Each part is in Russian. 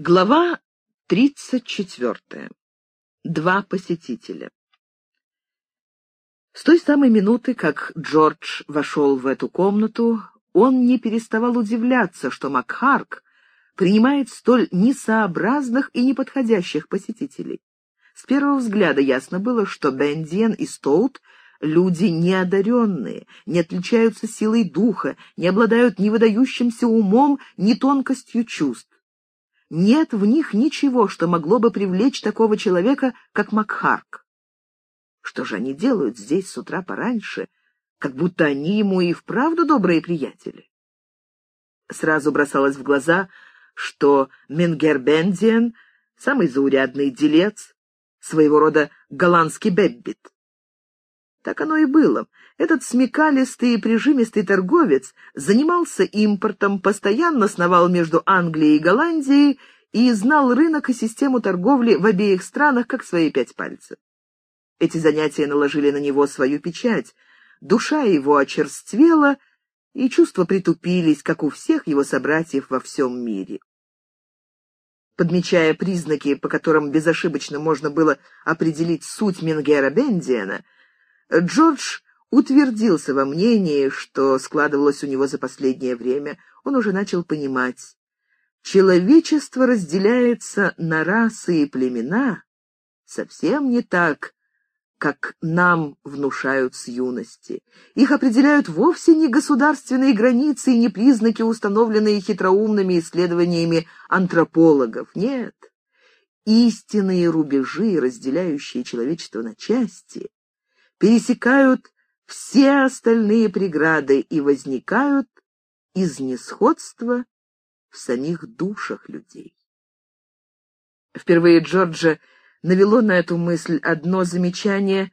Глава 34. Два посетителя. С той самой минуты, как Джордж вошел в эту комнату, он не переставал удивляться, что Макхарк принимает столь несообразных и неподходящих посетителей. С первого взгляда ясно было, что Бендиен и Стоут — люди неодаренные, не отличаются силой духа, не обладают ни выдающимся умом, ни тонкостью чувств. Нет в них ничего, что могло бы привлечь такого человека, как Макхарк. Что же они делают здесь с утра пораньше, как будто они ему и вправду добрые приятели? Сразу бросалось в глаза, что Менгербендиен — самый заурядный делец, своего рода голландский Беббит. Так оно и было. Этот смекалистый и прижимистый торговец занимался импортом, постоянно сновал между Англией и Голландией и знал рынок и систему торговли в обеих странах как свои пять пальцев. Эти занятия наложили на него свою печать, душа его очерствела, и чувства притупились, как у всех его собратьев во всем мире. Подмечая признаки, по которым безошибочно можно было определить суть Менгера Бендиана, Джордж утвердился во мнении, что складывалось у него за последнее время. Он уже начал понимать. Человечество разделяется на расы и племена совсем не так, как нам внушают с юности. Их определяют вовсе не государственные границы и не признаки, установленные хитроумными исследованиями антропологов. Нет. Истинные рубежи, разделяющие человечество на части, пересекают все остальные преграды и возникают из несходства в самих душах людей. Впервые Джорджа навело на эту мысль одно замечание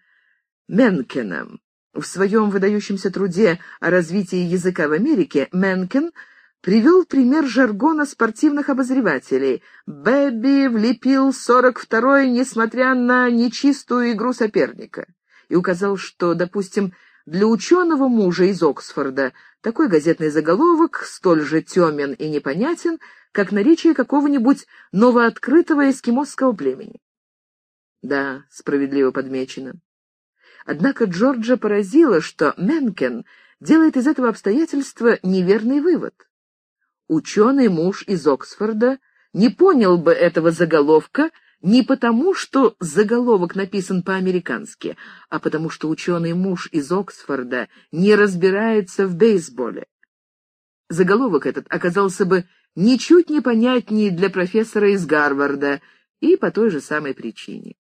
Менкена. В своем выдающемся труде о развитии языка в Америке Менкен привел пример жаргона спортивных обозревателей. Бэби влепил 42-й, несмотря на нечистую игру соперника и указал, что, допустим, для ученого мужа из Оксфорда такой газетный заголовок столь же темен и непонятен, как наречие какого-нибудь новооткрытого эскимосского племени. Да, справедливо подмечено. Однако Джорджа поразило, что Менкен делает из этого обстоятельства неверный вывод. Ученый муж из Оксфорда не понял бы этого заголовка не потому, что заголовок написан по-американски, а потому что ученый муж из Оксфорда не разбирается в бейсболе. Заголовок этот оказался бы ничуть не понятнее для профессора из Гарварда и по той же самой причине.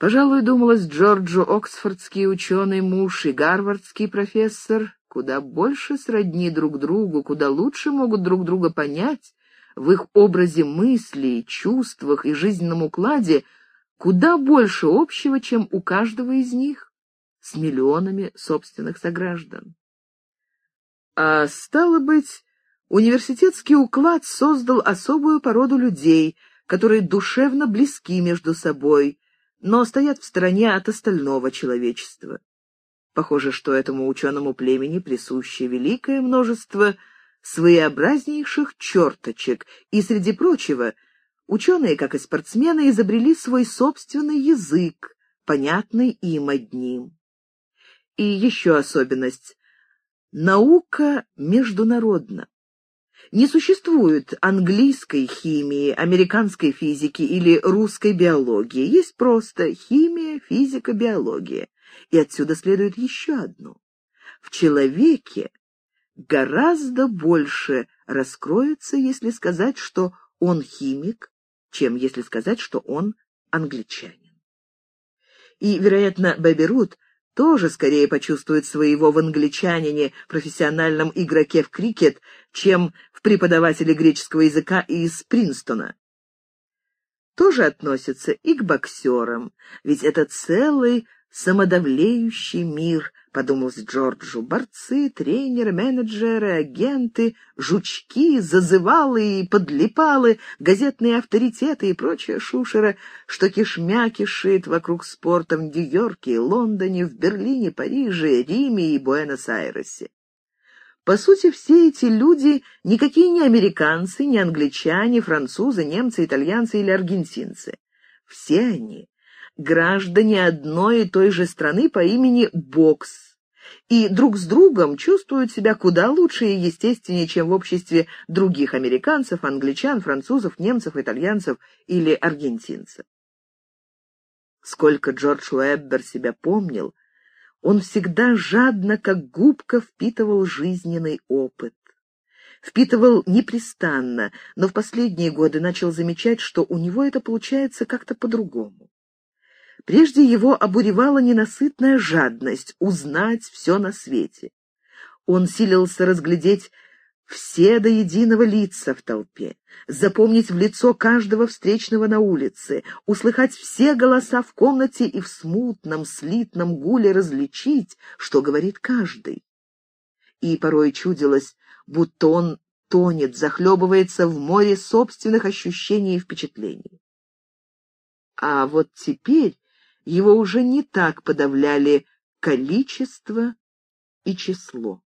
Пожалуй, думалось Джорджу, оксфордский ученый муж и гарвардский профессор куда больше сродни друг другу, куда лучше могут друг друга понять, в их образе мыслей, чувствах и жизненном укладе куда больше общего, чем у каждого из них, с миллионами собственных сограждан. А стало быть, университетский уклад создал особую породу людей, которые душевно близки между собой, но стоят в стороне от остального человечества. Похоже, что этому ученому племени присуще великое множество своеобразнейших черточек, и, среди прочего, ученые, как и спортсмены, изобрели свой собственный язык, понятный им одним. И еще особенность — наука международна. Не существует английской химии, американской физики или русской биологии. Есть просто химия, физика, биология. И отсюда следует еще одно. В человеке гораздо больше раскроется, если сказать, что он химик, чем если сказать, что он англичанин. И, вероятно, Бэби Рут тоже скорее почувствует своего в англичанине, профессиональном игроке в крикет, чем в преподавателе греческого языка из Принстона. Тоже относится и к боксерам, ведь это целый самодавлеющий мир, — подумалось Джорджу. Борцы, тренеры, менеджеры, агенты, жучки, зазывалы и подлипалы, газетные авторитеты и прочая шушера, что кишмя кишит вокруг спорта в Нью-Йорке, Лондоне, в Берлине, Париже, Риме и Буэнос-Айресе. По сути, все эти люди никакие не американцы, не англичане, французы, немцы, итальянцы или аргентинцы. Все они граждане одной и той же страны по имени Бокс, и друг с другом чувствуют себя куда лучше и естественнее, чем в обществе других американцев, англичан, французов, немцев, итальянцев или аргентинцев. Сколько Джордж Уэббер себя помнил, он всегда жадно, как губка, впитывал жизненный опыт. Впитывал непрестанно, но в последние годы начал замечать, что у него это получается как-то по-другому. Прежде его обуревала ненасытная жадность узнать все на свете. Он силился разглядеть все до единого лица в толпе, запомнить в лицо каждого встречного на улице, услыхать все голоса в комнате и в смутном, слитном гуле различить, что говорит каждый. И порой чудилось, будто он тонет, захлебывается в море собственных ощущений и впечатлений. А вот теперь его уже не так подавляли количество и число.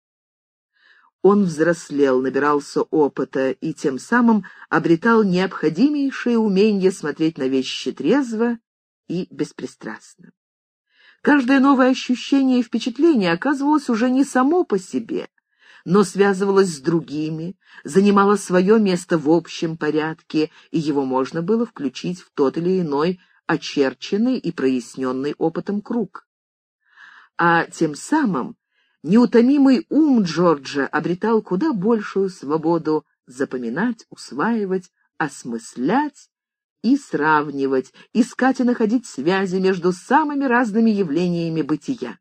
Он взрослел, набирался опыта и тем самым обретал необходимейшее умение смотреть на вещи трезво и беспристрастно. Каждое новое ощущение и впечатление оказывалось уже не само по себе, но связывалось с другими, занимало свое место в общем порядке, и его можно было включить в тот или иной очерченный и проясненный опытом круг. А тем самым неутомимый ум Джорджа обретал куда большую свободу запоминать, усваивать, осмыслять и сравнивать, искать и находить связи между самыми разными явлениями бытия.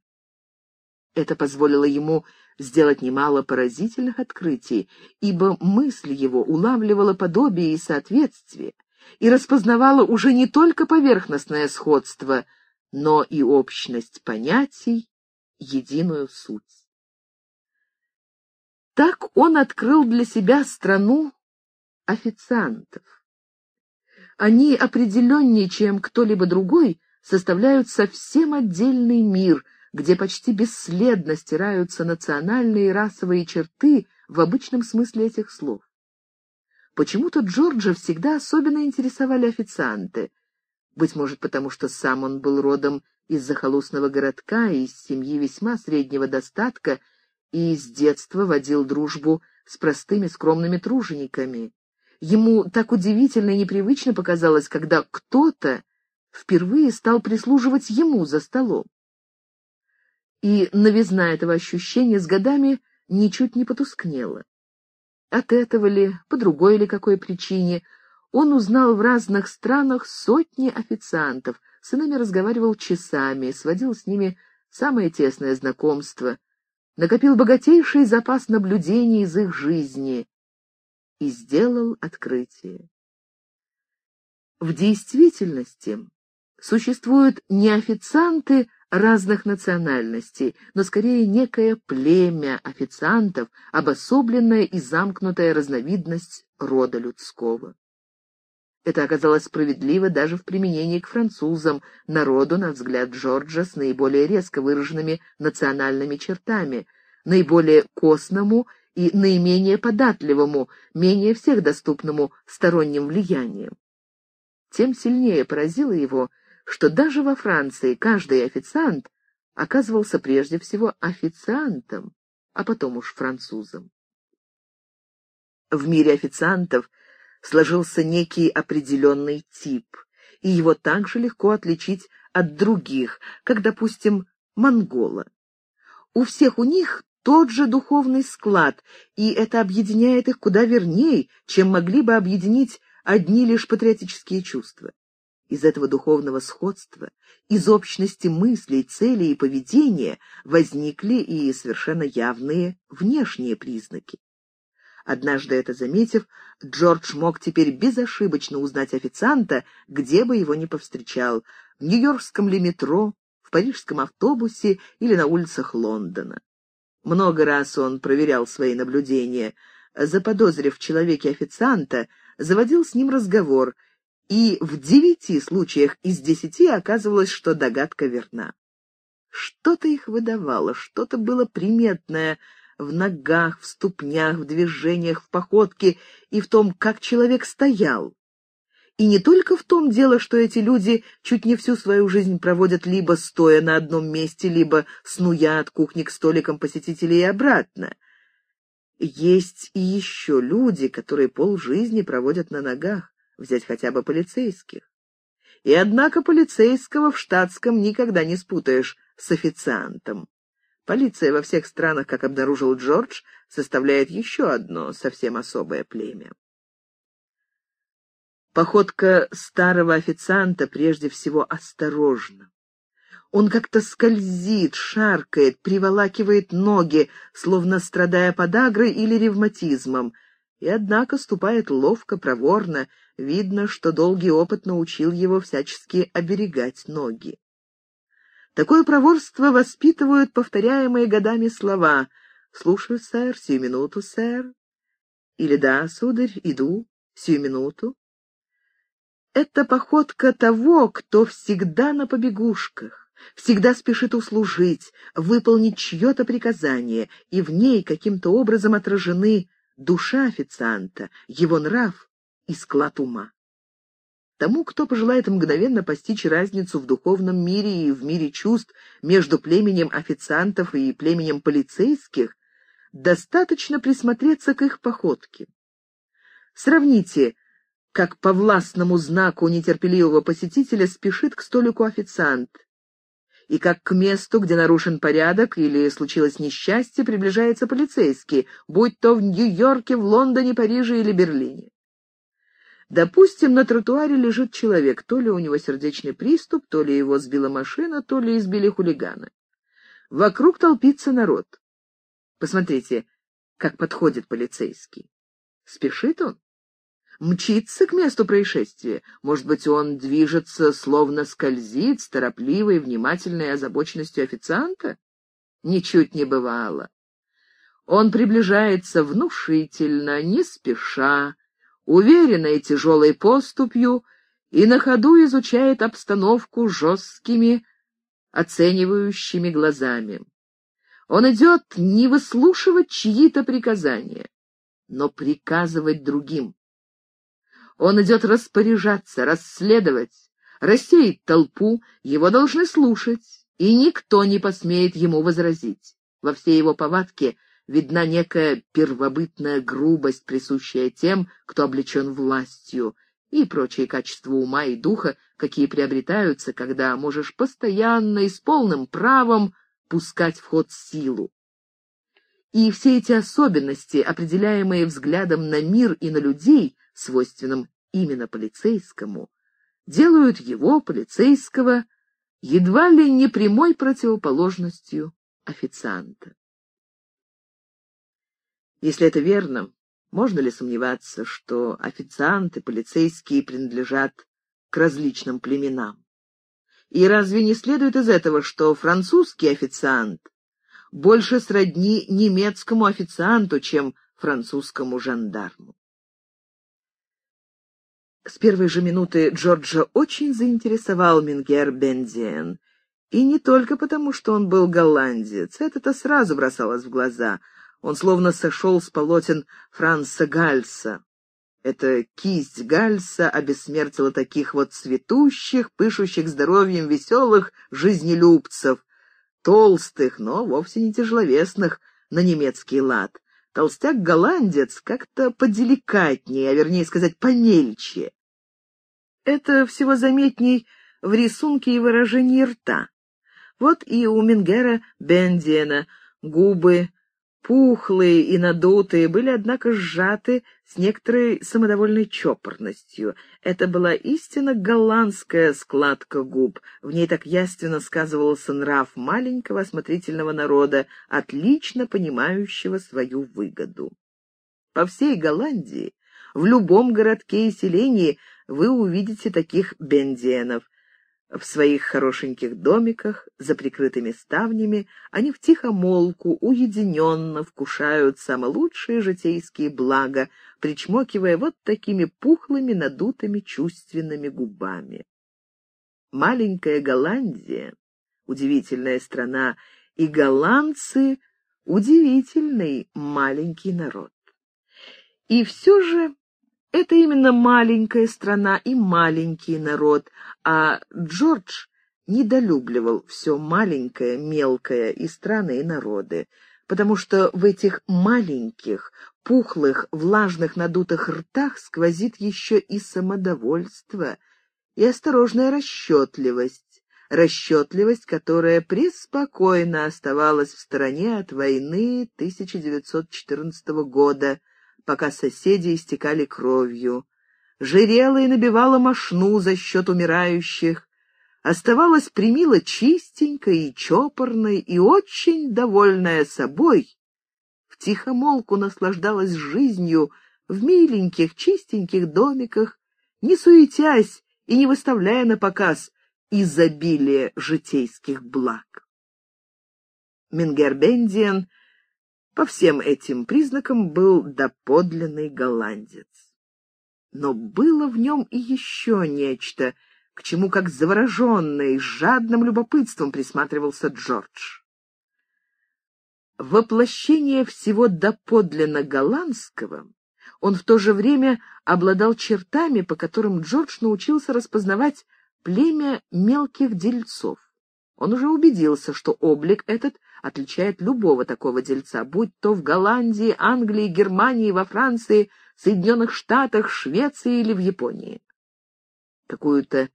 Это позволило ему сделать немало поразительных открытий, ибо мысль его улавливала подобие и соответствие, и распознавала уже не только поверхностное сходство, но и общность понятий, единую суть. Так он открыл для себя страну официантов. Они определеннее, чем кто-либо другой, составляют совсем отдельный мир, где почти бесследно стираются национальные и расовые черты в обычном смысле этих слов. Почему-то Джорджа всегда особенно интересовали официанты. Быть может, потому что сам он был родом из захолустного городка, из семьи весьма среднего достатка и с детства водил дружбу с простыми скромными тружениками. Ему так удивительно и непривычно показалось, когда кто-то впервые стал прислуживать ему за столом. И новизна этого ощущения с годами ничуть не потускнела. От этого ли, по другой ли какой причине, он узнал в разных странах сотни официантов, с иными разговаривал часами, сводил с ними самое тесное знакомство, накопил богатейший запас наблюдений из их жизни и сделал открытие. В действительности существуют не официанты, разных национальностей, но скорее некое племя официантов, обособленная и замкнутая разновидность рода людского. Это оказалось справедливо даже в применении к французам, народу, на взгляд Джорджа, с наиболее резко выраженными национальными чертами, наиболее косному и наименее податливому, менее всех доступному сторонним влиянием. Тем сильнее поразило его, что даже во Франции каждый официант оказывался прежде всего официантом, а потом уж французом. В мире официантов сложился некий определенный тип, и его также легко отличить от других, как, допустим, монгола. У всех у них тот же духовный склад, и это объединяет их куда верней, чем могли бы объединить одни лишь патриотические чувства. Из этого духовного сходства, из общности мыслей, целей и поведения возникли и совершенно явные внешние признаки. Однажды это заметив, Джордж мог теперь безошибочно узнать официанта, где бы его ни повстречал, в нью-йоркском ли метро, в парижском автобусе или на улицах Лондона. Много раз он проверял свои наблюдения, заподозрив в человеке официанта, заводил с ним разговор — и в девяти случаях из десяти оказывалось, что догадка верна. Что-то их выдавало, что-то было приметное в ногах, в ступнях, в движениях, в походке и в том, как человек стоял. И не только в том дело, что эти люди чуть не всю свою жизнь проводят либо стоя на одном месте, либо снуя от кухни к столикам посетителей и обратно. Есть и еще люди, которые полжизни проводят на ногах, взять хотя бы полицейских. И однако полицейского в штатском никогда не спутаешь с официантом. Полиция во всех странах, как обнаружил Джордж, составляет еще одно совсем особое племя. Походка старого официанта прежде всего осторожна. Он как-то скользит, шаркает, приволакивает ноги, словно страдая подагрой или ревматизмом, и, однако, ступает ловко, проворно. Видно, что долгий опыт научил его всячески оберегать ноги. Такое проворство воспитывают повторяемые годами слова «Слушаю, сэр, сию минуту, сэр» или «Да, сударь, иду, сию минуту». Это походка того, кто всегда на побегушках, всегда спешит услужить, выполнить чье-то приказание, и в ней каким-то образом отражены душа официанта, его нрав и склад ума. Тому, кто пожелает мгновенно постичь разницу в духовном мире и в мире чувств между племенем официантов и племенем полицейских, достаточно присмотреться к их походке. Сравните как по властному знаку нетерпеливого посетителя спешит к столику официант, и как к месту, где нарушен порядок или случилось несчастье, приближается полицейский, будь то в Нью-Йорке, в Лондоне, Париже или Берлине. Допустим, на тротуаре лежит человек, то ли у него сердечный приступ, то ли его сбила машина, то ли избили хулиганы. Вокруг толпится народ. Посмотрите, как подходит полицейский. Спешит он? Мчится к месту происшествия. Может быть, он движется, словно скользит, с торопливой, внимательной озабоченностью официанта? Ничуть не бывало. Он приближается внушительно, не спеша, уверенной тяжелой поступью и на ходу изучает обстановку жесткими, оценивающими глазами. Он идет не выслушивать чьи-то приказания, но приказывать другим. Он идет распоряжаться, расследовать, рассеять толпу, его должны слушать, и никто не посмеет ему возразить. Во всей его повадке видна некая первобытная грубость, присущая тем, кто облечен властью, и прочие качества ума и духа, какие приобретаются, когда можешь постоянно и с полным правом пускать в ход силу. И все эти особенности, определяемые взглядом на мир и на людей, свойственным именно полицейскому, делают его, полицейского, едва ли не прямой противоположностью официанта. Если это верно, можно ли сомневаться, что официанты, полицейские принадлежат к различным племенам? И разве не следует из этого, что французский официант больше сродни немецкому официанту, чем французскому жандарму? С первой же минуты Джорджа очень заинтересовал Мингер Бензиен. И не только потому, что он был голландец. Это-то сразу бросалось в глаза. Он словно сошел с полотен Франца Гальса. Эта кисть Гальса обессмертила таких вот цветущих, пышущих здоровьем веселых жизнелюбцев, толстых, но вовсе не тяжеловесных, на немецкий лад. Толстяк-голландец как-то поделикатнее, а вернее сказать, помельче. Это всего заметней в рисунке и выражении рта. Вот и у Мингера Бендиена губы пухлые и надутые, были, однако, сжаты с некоторой самодовольной чопорностью. Это была истинно голландская складка губ. В ней так яственно сказывался нрав маленького осмотрительного народа, отлично понимающего свою выгоду. По всей Голландии, в любом городке и селении вы увидите таких бендиенов, в своих хорошеньких домиках, за прикрытыми ставнями, они втихомолку, уединенно вкушают самые лучшие житейские блага, причмокивая вот такими пухлыми, надутыми чувственными губами. Маленькая Голландия — удивительная страна, и голландцы удивительный маленький народ. И все же это именно маленькая страна и маленький народ, а Джордж недолюбливал все маленькое, мелкое и страны, и народы, потому что в этих маленьких, пухлых, влажных надутых ртах сквозит еще и самодовольство, и осторожная расчетливость, расчетливость, которая преспокойно оставалась в стороне от войны 1914 года, пока соседи истекали кровью, жирела и набивала мошну за счет умирающих, оставалась примила чистенькой и чопорной и очень довольная собой, в тихомолку наслаждалась жизнью в миленьких чистеньких домиках, не суетясь и не выставляя на показ изобилие житейских благ. Мингербендиан — по всем этим признакам был доподлинный голландец. Но было в нем и еще нечто, к чему, как завороженный, с жадным любопытством присматривался Джордж. Воплощение всего доподлинно голландского, он в то же время обладал чертами, по которым Джордж научился распознавать племя мелких дельцов. Он уже убедился, что облик этот отличает любого такого дельца, будь то в Голландии, Англии, Германии, во Франции, Соединенных Штатах, Швеции или в Японии. Какую-то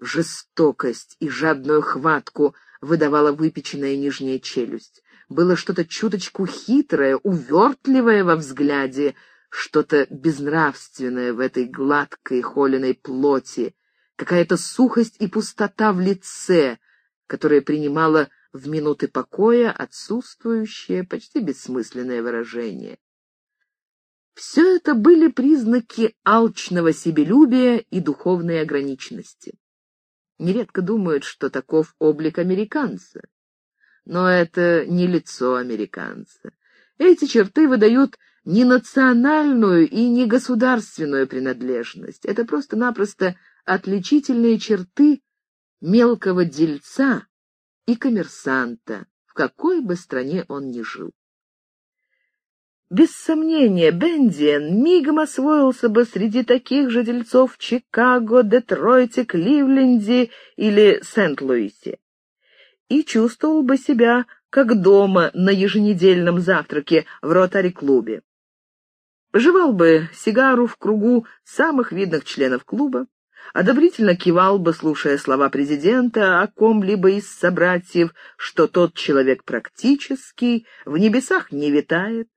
жестокость и жадную хватку выдавала выпеченная нижняя челюсть. Было что-то чуточку хитрое, увертливое во взгляде, что-то безнравственное в этой гладкой холеной плоти, какая-то сухость и пустота в лице — которое принимало в минуты покоя отсутствующее, почти бессмысленное выражение. Все это были признаки алчного себелюбия и духовной ограниченности. Нередко думают, что таков облик американца. Но это не лицо американца. Эти черты выдают не национальную и не государственную принадлежность. Это просто-напросто отличительные черты мелкого дельца и коммерсанта, в какой бы стране он ни жил. Без сомнения, Бендиен мигом освоился бы среди таких же дельцов в Чикаго, Детройте, Кливленде или Сент-Луисе и чувствовал бы себя как дома на еженедельном завтраке в ротари-клубе. Жевал бы сигару в кругу самых видных членов клуба, одобрительно кивал бы, слушая слова президента о ком-либо из собратьев, что тот человек практический, в небесах не витает,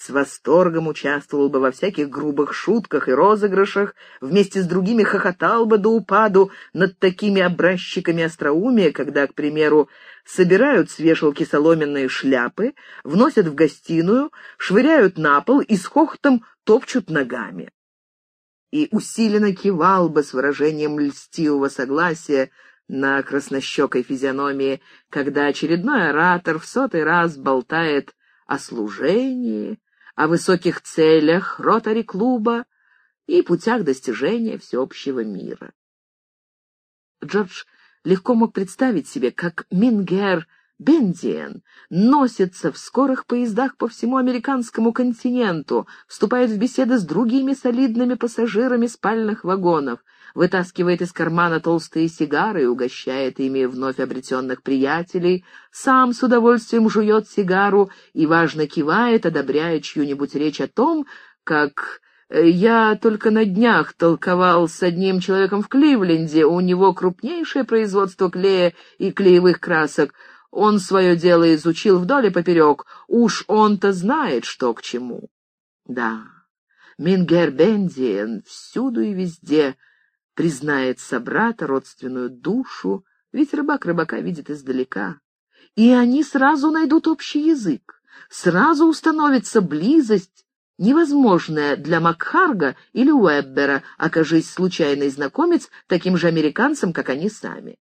с восторгом участвовал бы во всяких грубых шутках и розыгрышах, вместе с другими хохотал бы до упаду над такими образчиками остроумия, когда, к примеру, собирают с вешалки соломенные шляпы, вносят в гостиную, швыряют на пол и с хохотом топчут ногами и усиленно кивал бы с выражением льстивого согласия на краснощекой физиономии, когда очередной оратор в сотый раз болтает о служении, о высоких целях ротари-клуба и путях достижения всеобщего мира. Джордж легко мог представить себе, как Мингер Бендиен носится в скорых поездах по всему американскому континенту, вступает в беседы с другими солидными пассажирами спальных вагонов, вытаскивает из кармана толстые сигары и угощает ими вновь обретенных приятелей, сам с удовольствием жует сигару и важно кивает, одобряя чью-нибудь речь о том, как э, я только на днях толковал с одним человеком в Кливленде, у него крупнейшее производство клея и клеевых красок — он свое дело изучил вдоль и поперек, уж он-то знает, что к чему. Да, Мингер Бендиен всюду и везде признает собрата, родственную душу, ведь рыбак рыбака видит издалека. И они сразу найдут общий язык, сразу установится близость, невозможная для Макхарга или Уэббера, окажись случайный знакомец таким же американцем, как они сами.